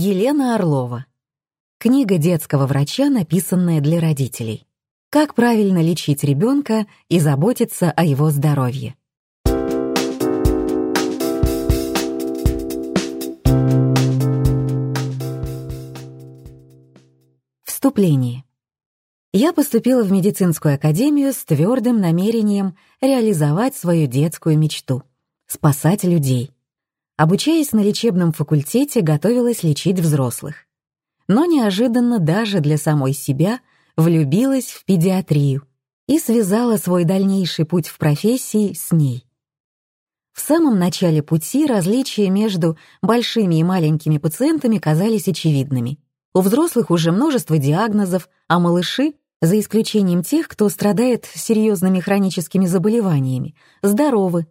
Елена Орлова. Книга детского врача, написанная для родителей. Как правильно лечить ребенка и заботиться о его здоровье. Вступление. Я поступила в медицинскую академию с твердым намерением реализовать свою детскую мечту — спасать людей. Обучаясь на лечебном факультете, готовилась лечить взрослых. Но неожиданно даже для самой себя влюбилась в педиатрию и связала свой дальнейший путь в профессии с ней. В самом начале пути различия между большими и маленькими пациентами казались очевидными. У взрослых уже множество диагнозов, а малыши, за исключением тех, кто страдает серьезными хроническими заболеваниями, здоровы,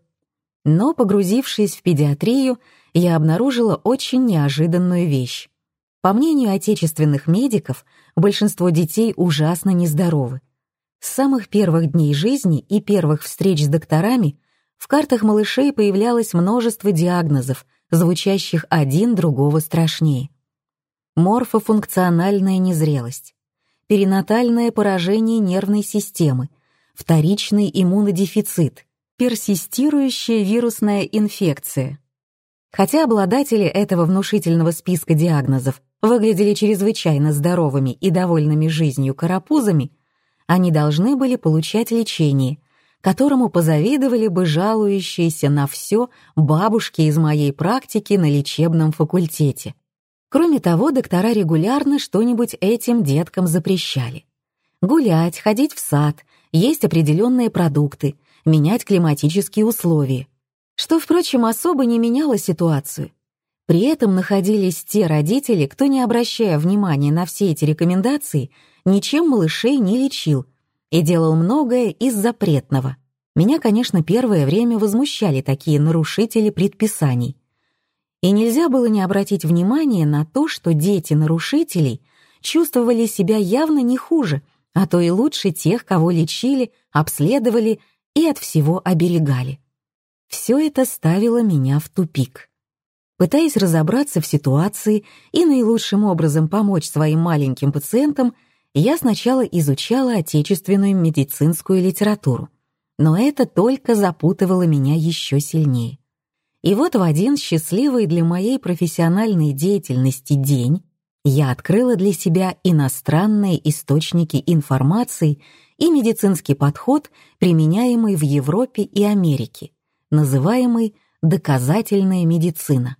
но, погрузившись в педиатрию, я обнаружила очень неожиданную вещь. По мнению отечественных медиков, большинство детей ужасно нездоровы. С самых первых дней жизни и первых встреч с докторами в картах малышей появлялось множество диагнозов, звучащих один другого страшнее. Морфофункциональная незрелость, перинатальное поражение нервной системы, вторичный иммунодефицит, персистирующая вирусная инфекция. Хотя обладатели этого внушительного списка диагнозов выглядели чрезвычайно здоровыми и довольными жизнью карапузами, они должны были получать лечение, которому позавидовали бы жалующиеся на все бабушки из моей практики на лечебном факультете. Кроме того, доктора регулярно что-нибудь этим деткам запрещали. Гулять, ходить в сад, есть определенные продукты, менять климатические условия, что, впрочем, особо не меняло ситуацию. При этом находились те родители, кто, не обращая внимания на все эти рекомендации, ничем малышей не лечил и делал многое из запретного. Меня, конечно, первое время возмущали такие нарушители предписаний. И нельзя было не обратить внимания на то, что дети нарушителей чувствовали себя явно не хуже, а то и лучше тех, кого лечили, обследовали и от всего оберегали. Все это ставило меня в тупик. Пытаясь разобраться в ситуации и наилучшим образом помочь своим маленьким пациентам, я сначала изучала отечественную медицинскую литературу, но это только запутывало меня еще сильнее. И вот в один счастливый для моей профессиональной деятельности день я открыла для себя иностранные источники информации и медицинский подход, применяемый в Европе и Америке, называемый доказательная медицина.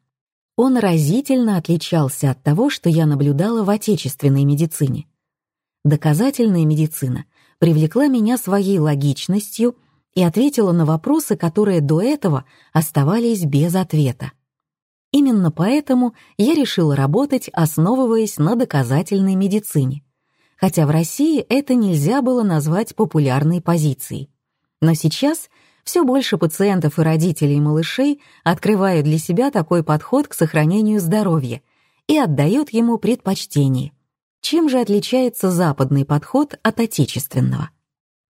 Он разительно отличался от того, что я наблюдала в отечественной медицине. Доказательная медицина привлекла меня своей логичностью и ответила на вопросы, которые до этого оставались без ответа. Именно поэтому я решила работать, основываясь на доказательной медицине хотя в России это нельзя было назвать популярной позицией. Но сейчас все больше пациентов и родителей малышей открывают для себя такой подход к сохранению здоровья и отдают ему предпочтение. Чем же отличается западный подход от отечественного?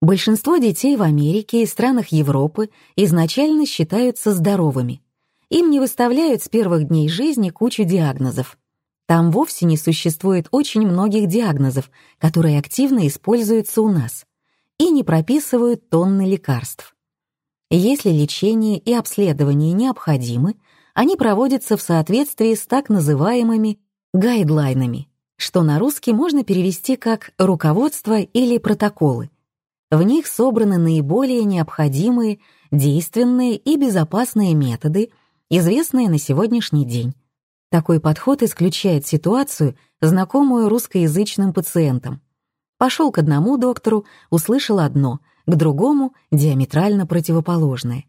Большинство детей в Америке и странах Европы изначально считаются здоровыми. Им не выставляют с первых дней жизни кучу диагнозов. Там вовсе не существует очень многих диагнозов, которые активно используются у нас, и не прописывают тонны лекарств. Если лечение и обследование необходимы, они проводятся в соответствии с так называемыми гайдлайнами, что на русский можно перевести как «руководство» или «протоколы». В них собраны наиболее необходимые, действенные и безопасные методы, известные на сегодняшний день, такой подход исключает ситуацию, знакомую русскоязычным пациентам. Пошел к одному доктору, услышал одно, к другому — диаметрально противоположное.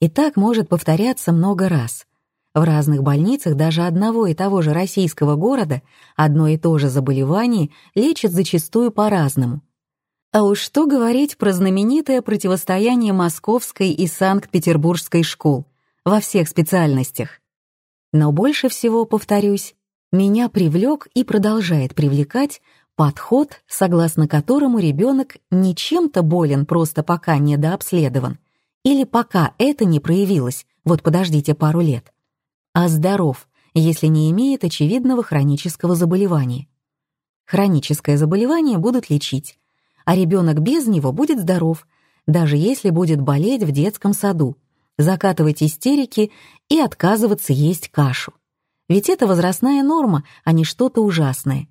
И так может повторяться много раз. В разных больницах даже одного и того же российского города одно и то же заболевание лечат зачастую по-разному. А уж что говорить про знаменитое противостояние московской и санкт-петербургской школ во всех специальностях. Но больше всего, повторюсь, меня привлек и продолжает привлекать подход, согласно которому ребенок не чем-то болен просто пока недообследован, или пока это не проявилось, вот подождите пару лет, а здоров, если не имеет очевидного хронического заболевания. Хроническое заболевание будут лечить, а ребенок без него будет здоров, даже если будет болеть в детском саду, закатывать истерики и отказываться есть кашу. Ведь это возрастная норма, а не что-то ужасное.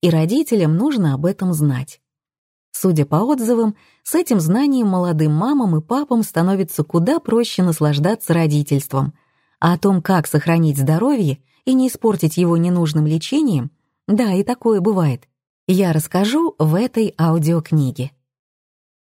И родителям нужно об этом знать. Судя по отзывам, с этим знанием молодым мамам и папам становится куда проще наслаждаться родительством, а о том, как сохранить здоровье и не испортить его ненужным лечением, да, и такое бывает, я расскажу в этой аудиокниге.